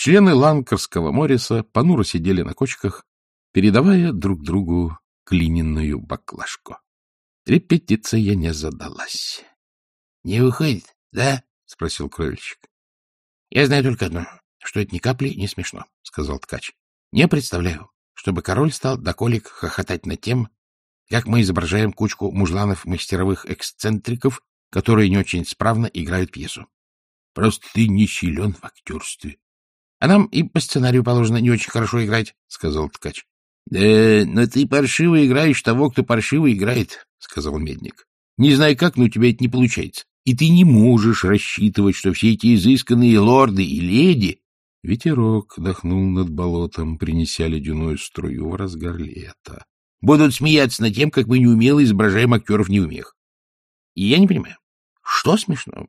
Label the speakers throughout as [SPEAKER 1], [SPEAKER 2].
[SPEAKER 1] Члены Ланкарского Морриса понуро сидели на кочках, передавая друг другу глиняную баклажку. Репетиция не задалась.
[SPEAKER 2] — Не выходит, да?
[SPEAKER 1] — спросил кровельщик.
[SPEAKER 2] — Я знаю только одно, что это ни капли не смешно, — сказал ткач. — Не представляю, чтобы король стал до колик хохотать над тем, как мы изображаем кучку мужланов-мастеровых эксцентриков, которые не очень справно играют пьесу.
[SPEAKER 3] Просто ты не силен в актерстве.
[SPEAKER 2] — А нам и по сценарию положено не очень хорошо играть, — сказал ткач.
[SPEAKER 3] — Да, но ты паршиво играешь того, кто паршиво играет, — сказал Медник. — Не знаю как, но у тебя это не получается. И ты не можешь рассчитывать, что все эти изысканные лорды и леди...
[SPEAKER 1] Ветерок дохнул над болотом, принеся ледяную струю в разгар лета.
[SPEAKER 3] — Будут смеяться над тем, как мы неумело изображаем актеров неумех.
[SPEAKER 2] И я не понимаю, что смешно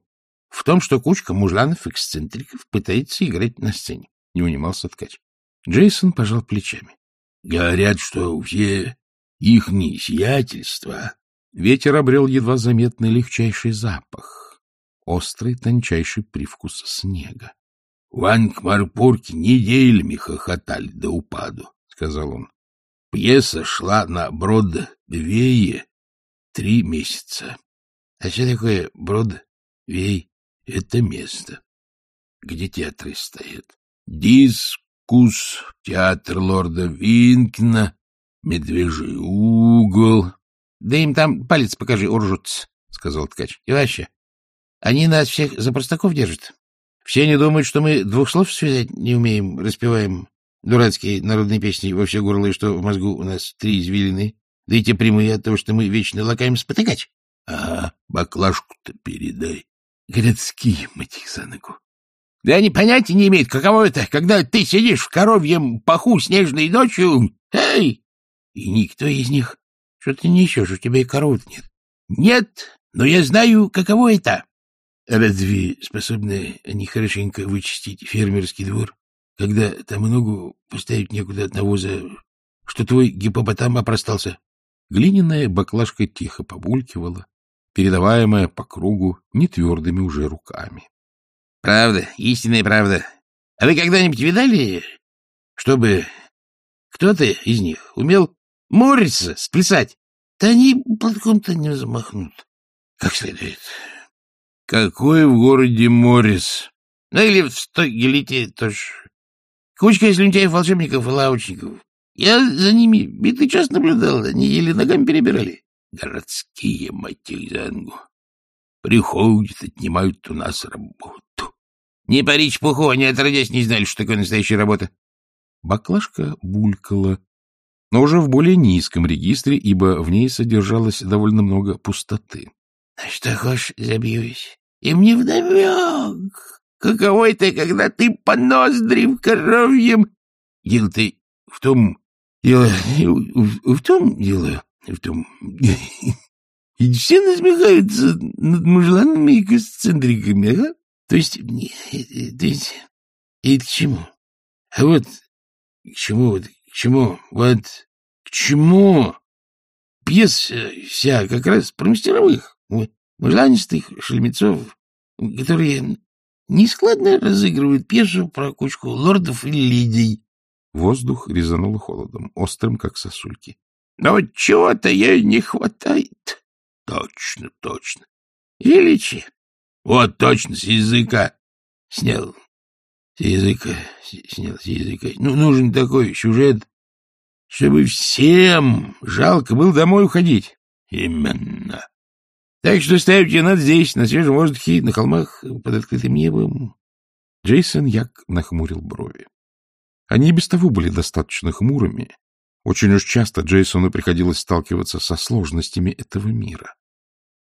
[SPEAKER 2] в том, что кучка мужланов-эксцентриков пытается играть на сцене? Не унимался ткач. Джейсон пожал плечами.
[SPEAKER 3] — Говорят, что все ихние сиятельства
[SPEAKER 1] Ветер обрел едва заметный легчайший запах, острый тончайший привкус снега.
[SPEAKER 3] — В Анкмарпорке неделями хохотали до упаду, — сказал он. Пьеса шла на Бродвее три месяца.
[SPEAKER 2] — А что такое Бродвей?
[SPEAKER 3] — Это место, где театры стоят. Дискус, театр лорда Винкина, Медвежий угол, —
[SPEAKER 2] Да им там палец покажи, уржутся, — сказал ткач. — И вообще, они нас всех за простаков держат. Все не думают, что мы двух слов связать не умеем, распеваем дурацкие народные песни во все горло, и что в мозгу у нас три извилины, да и те прямые от того, что мы вечно лакаем спотыкать.
[SPEAKER 3] — Ага, баклажку-то передай.
[SPEAKER 2] Городские, мать за ногу. Да они понятия не имеют, каково это, когда ты сидишь в коровьем паху снежной ночью. Эй! И никто из них что ты несешь? У тебя и коров нет. Нет, но я знаю, каково это. Разве способны они хорошенько вычистить фермерский двор, когда там ногу поставить некуда от навоза, что твой гипопотам опростался?
[SPEAKER 1] Глиняная баклажка тихо побулькивала, передаваемая по кругу нетвердыми уже руками.
[SPEAKER 2] — Правда, истинная правда. А вы когда-нибудь видали, чтобы кто-то из них умел Морриса сплясать. Да они платком-то не замахнут. Как следует.
[SPEAKER 3] Какой в городе Моррис?
[SPEAKER 2] Ну, или в Стогелите тоже. Кучка слюнтяев, волшебников и лавочников. Я за ними битый час наблюдал, они еле ногами перебирали.
[SPEAKER 3] Городские, мать их за ангу. Приходят, отнимают у нас работу.
[SPEAKER 2] Не пари чепуху, они отродясь не знали, что такое настоящая работа.
[SPEAKER 1] Баклажка булькала, но уже в более низком регистре, ибо в ней содержалось довольно много пустоты.
[SPEAKER 2] — Что хочешь, забьюсь. И мне вдомек. Каково это, когда ты по ноздри в коровьем... Дело ты в том... Дело... В том дело... В том... И все насмехаются над мужланами и эксцентриками, ага? То есть... То есть... И к чему? А вот к чему вот к чему? Вот к чему? Пьеса вся как раз про мастеровых, мужланистых шельмецов, которые нескладно разыгрывают пьесу про кучку лордов и лидий.
[SPEAKER 1] Воздух резанул холодом, острым, как сосульки.
[SPEAKER 2] — Но чего-то ей не хватает.
[SPEAKER 3] — Точно, точно.
[SPEAKER 2] — Величие.
[SPEAKER 3] — Вот точно, с языка.
[SPEAKER 2] Снял с языка, снял с языка. Ну, нужен такой сюжет, чтобы всем жалко было домой уходить.
[SPEAKER 3] Именно.
[SPEAKER 2] Так что ставить ее надо здесь, на свежем воздухе, на холмах, под открытым небом.
[SPEAKER 1] Джейсон Як нахмурил брови. Они и без того были достаточно хмурыми. Очень уж часто Джейсону приходилось сталкиваться со сложностями этого мира.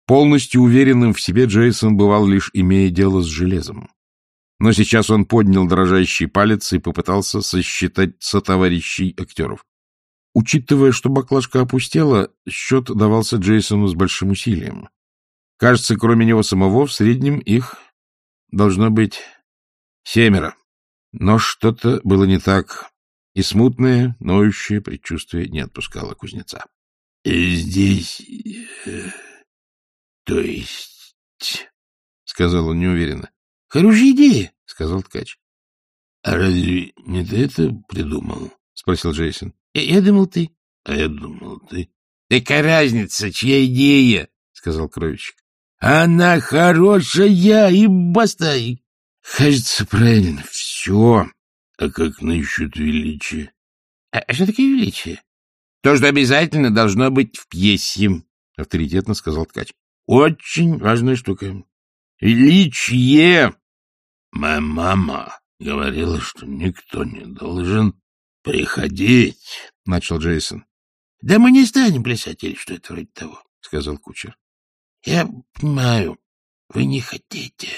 [SPEAKER 1] Полностью уверенным в себе Джейсон бывал лишь имея дело с железом. Но сейчас он поднял дрожащий палец и попытался сосчитать сотоварищей актеров. Учитывая, что баклажка опустела, счет давался Джейсону с большим усилием. Кажется, кроме него самого, в среднем их должно быть семеро. Но что-то было не так, и смутное, ноющее предчувствие не отпускало кузнеца.
[SPEAKER 3] — Здесь... Э, то есть...
[SPEAKER 1] — сказал он неуверенно.
[SPEAKER 2] — Хорошая идея, — сказал ткач. — А разве не ты это придумал? — спросил Джейсон.
[SPEAKER 3] — Я думал, ты.
[SPEAKER 2] — А я думал, ты.
[SPEAKER 3] — Какая разница, чья идея? — сказал кровельщик.
[SPEAKER 2] — Она хорошая и баста. Кажется, правильно. Все. А как насчет величия?
[SPEAKER 3] — А что такое величие? — То, что обязательно должно быть в пьесе, — авторитетно сказал ткач. — Очень важная штука. Величие!
[SPEAKER 2] Моя мама говорила, что никто не должен приходить, — начал Джейсон.
[SPEAKER 3] — Да мы не станем плясать или что это вроде того, — сказал кучер. — Я понимаю, вы не хотите,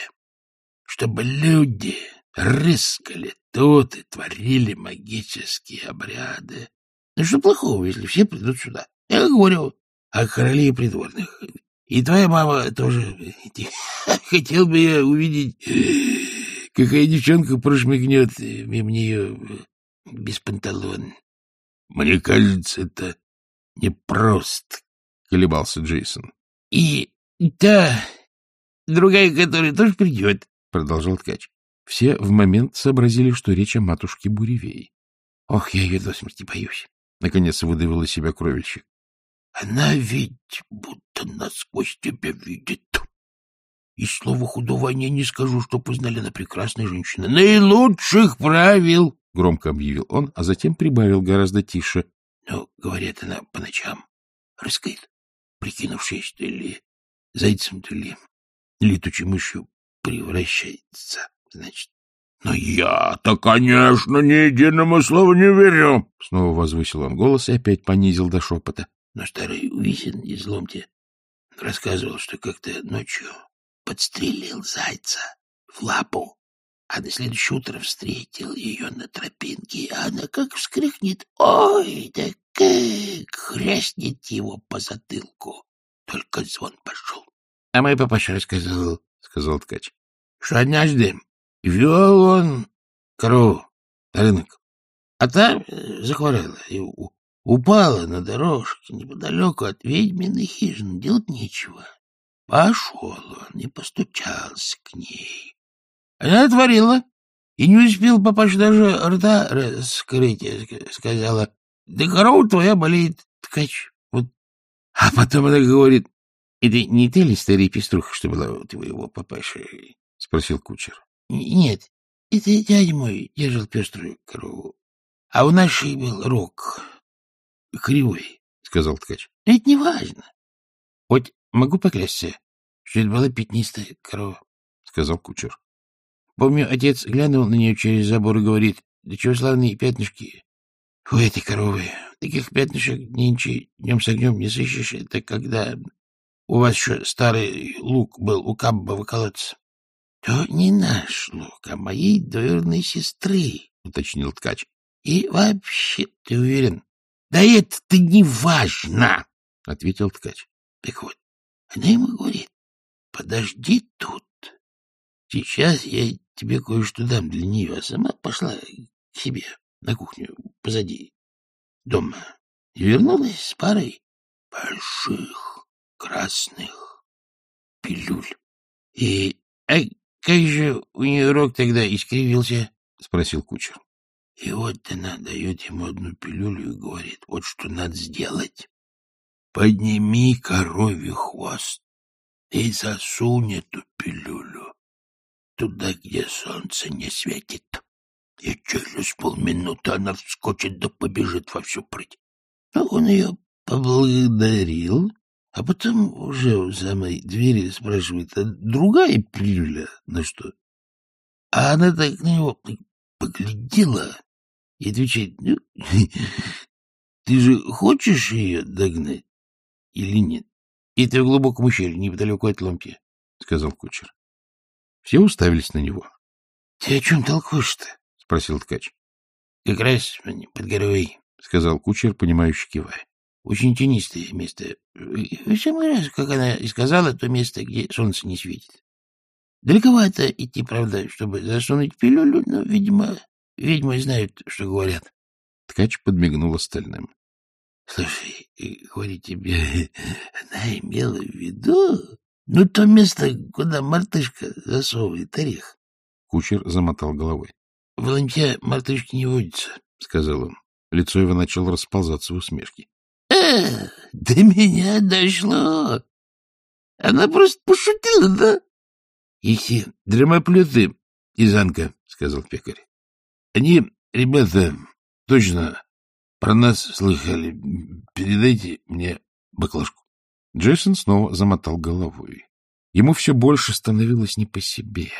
[SPEAKER 3] чтобы люди рыскали тут и творили магические обряды. Ну что плохого, если все придут сюда? Я говорю о короле и придворных. И твоя мама тоже. Хотел бы я увидеть, какая девчонка прошмыгнет мимо нее без панталон.
[SPEAKER 2] — Мне кажется, это непросто, — колебался Джейсон.
[SPEAKER 3] — И та другая, которая тоже придет, — продолжал ткач. Все в момент сообразили, что речь о матушке Буревей. — Ох, я ее до смерти боюсь! — наконец выдавил из себя кровельщик.
[SPEAKER 2] — Она ведь будто насквозь тебя видит. И слова худого я не скажу, что познали на прекрасной женщине. Наилучших правил!
[SPEAKER 3] — громко объявил он, а затем прибавил гораздо тише.
[SPEAKER 2] — Ну, говорят, она по ночам рыскает, прикинувшись то ли зайцем, то ли летучей мышью превращается, значит. — Но я-то, конечно, ни единому слову не верю!
[SPEAKER 3] — снова возвысил он голос и опять понизил до шепота.
[SPEAKER 2] Но старый Увисин из рассказывал, что как-то ночью подстрелил зайца в лапу, а на следующее утро встретил ее на тропинке, а она как вскрикнет «Ой, да как!» хряснет его по затылку. Только звон пошел.
[SPEAKER 3] — А мой папаша рассказывал, — сказал ткач, —
[SPEAKER 2] что однажды вел он корову на рынок, а там захворала и упала на дорожке неподалеку от ведьминой хижины. Делать нечего. Пошел он и постучался к ней. Она отворила, и не успел папаша даже рта раскрыть, сказала, да корова твоя болеет, ткач. Вот. А потом она говорит,
[SPEAKER 3] это не ты ли старый пеструх, что была у твоего папаши? — спросил кучер.
[SPEAKER 2] — Нет, это дядя мой держал пеструю корову. А у нашей был рог кривой, — сказал ткач. — Это не важно.
[SPEAKER 3] — Хоть могу поклясться, что это была пятнистая корова, — сказал кучер. Помню, отец глянул на нее через забор и говорит, да чего славные пятнышки у этой коровы. Таких пятнышек нынче днем с огнем не сыщешь. Это когда у вас еще старый лук был у Каббова колодца.
[SPEAKER 2] — То не наш лук, а моей двоюродной сестры, — уточнил ткач. — И вообще, ты уверен? — Да это-то не важно, — ответил ткач. — Так вот, она ему говорит, подожди тут. Сейчас я тебе кое-что дам для нее, а сама пошла к себе на кухню позади дома и вернулась с парой больших красных пилюль.
[SPEAKER 3] — И а как же у нее рог тогда искривился? — спросил кучер.
[SPEAKER 2] — И вот она дает ему одну пилюлю и говорит, вот что надо сделать. Подними коровий хвост и засунь эту пилюлю туда, где солнце не светит. И через полминуты она вскочит да побежит во всю прыть. Ну, он ее поблагодарил, а потом уже у самой двери спрашивает, а другая пилюля на что? А она так на него поглядела и отвечает, ну, ты же хочешь ее догнать или нет?
[SPEAKER 3] — И ты в глубоком ущелье, неподалеку от ломки, — сказал кучер. Все уставились на него.
[SPEAKER 2] — Ты о чем толкуешь-то?
[SPEAKER 3] — спросил ткач.
[SPEAKER 2] — Как раз под горой, —
[SPEAKER 3] сказал кучер, понимающий кивая.
[SPEAKER 2] — Очень тенистое место. В самый раз, как она и сказала, то место, где солнце не светит. Далековато идти, правда, чтобы засунуть пилюлю, но, видимо, ведьмы знают, что говорят.
[SPEAKER 3] Ткач подмигнул остальным.
[SPEAKER 2] — Слушай, говорю тебе, она имела в виду, ну, то место, куда мартышка засовывает орех.
[SPEAKER 3] Кучер замотал головой.
[SPEAKER 2] — В Волонте мартышки не водятся, — сказал он.
[SPEAKER 1] Лицо его начало расползаться в усмешке.
[SPEAKER 2] — А, до меня дошло. Она просто пошутила, да? — Эти драмоплеты из Анка, — сказал пекарь. — Они, ребята, точно про нас слыхали. Передайте мне баклажку.
[SPEAKER 1] Джейсон снова замотал головой. Ему все больше становилось не по себе.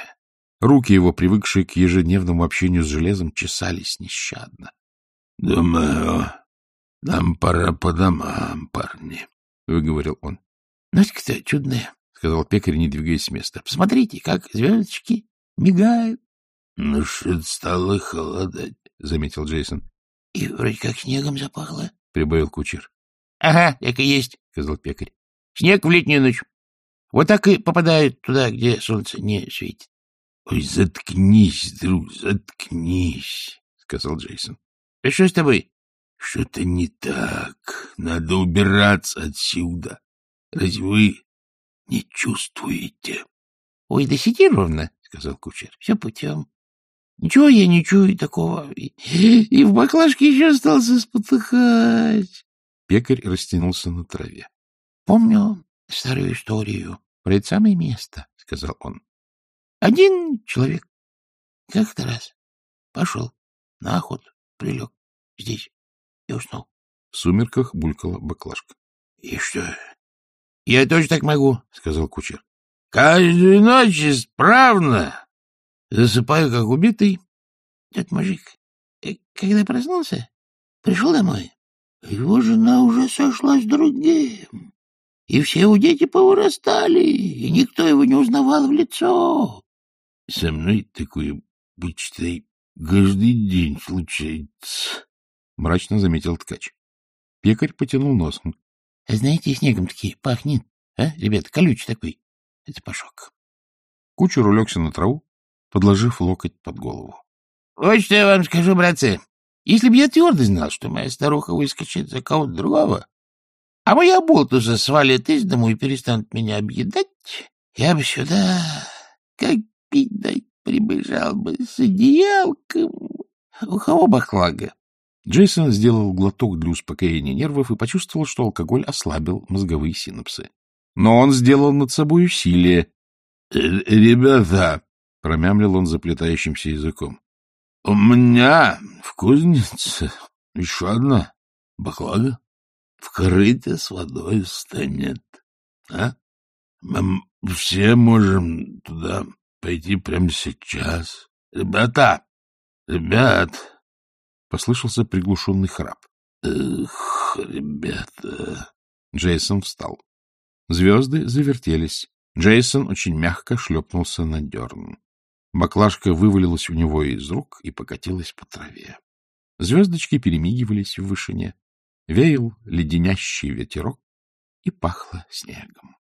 [SPEAKER 1] Руки его, привыкшие к ежедневному общению с железом, чесались нещадно.
[SPEAKER 2] — Думаю, нам пора по домам, парни, — выговорил он. — Ночка-то чудная, — сказал пекарь, не двигаясь с места. — Посмотрите, как звездочки мигают. — Ну, что-то стало холодать, — заметил Джейсон. — И вроде как снегом запахло, — прибавил кучер. — Ага, так и есть, — сказал пекарь. — Снег в летнюю ночь. Вот так и попадают туда, где солнце не светит. — Ой, заткнись, друг, заткнись, — сказал Джейсон. — Что с тобой? — Что-то не так. Надо убираться отсюда. Разве вы не чувствуете? — Ой, да сиди ровно, — сказал кучер. — Все путем. Ничего я не чую такого. И, в баклажке еще остался спотыхать.
[SPEAKER 1] Пекарь растянулся на траве.
[SPEAKER 2] — Помню старую историю про это самое место, — сказал он. Один человек как-то раз пошел на охоту, прилег здесь и уснул.
[SPEAKER 1] В сумерках булькала баклажка.
[SPEAKER 2] — И что? — Я тоже так могу, — сказал кучер. — Каждую ночь исправно засыпаю, как убитый. Этот мужик, когда проснулся, пришел домой. Его жена уже сошла с другим, и все у дети повырастали, и никто его не узнавал в лицо. Со мной такое, почитай, каждый день случается, —
[SPEAKER 1] мрачно заметил ткач. Пекарь потянул носом.
[SPEAKER 2] — А знаете, снегом таки пахнет, а, ребята, колючий такой. Это пашок.
[SPEAKER 1] Кучер улегся на траву, подложив локоть под голову.
[SPEAKER 2] — Вот что я вам скажу, братцы. Если б я твердо знал, что моя старуха выскочит за кого-то другого, а моя болтуза свалит из дому и перестанут меня объедать, я бы сюда, как пить дать, прибежал бы с одеялком. У кого бахлага?
[SPEAKER 1] Джейсон сделал глоток для успокоения нервов и почувствовал, что алкоголь ослабил мозговые синапсы. Но он сделал над собой усилие.
[SPEAKER 2] «Э, — Ребята, —
[SPEAKER 1] промямлил он заплетающимся языком, —
[SPEAKER 2] у меня в кузнице еще одна баклага в корыте с водой станет. А? Мы все можем туда пойти прямо сейчас. Ребята! Ребят!
[SPEAKER 1] Послышался приглушенный храп.
[SPEAKER 2] Эх, ребята!
[SPEAKER 1] Джейсон встал. Звезды завертелись. Джейсон очень мягко шлепнулся на дерн. Баклажка вывалилась у него из рук и покатилась по траве. Звездочки перемигивались в вышине. Веял леденящий ветерок и пахло снегом.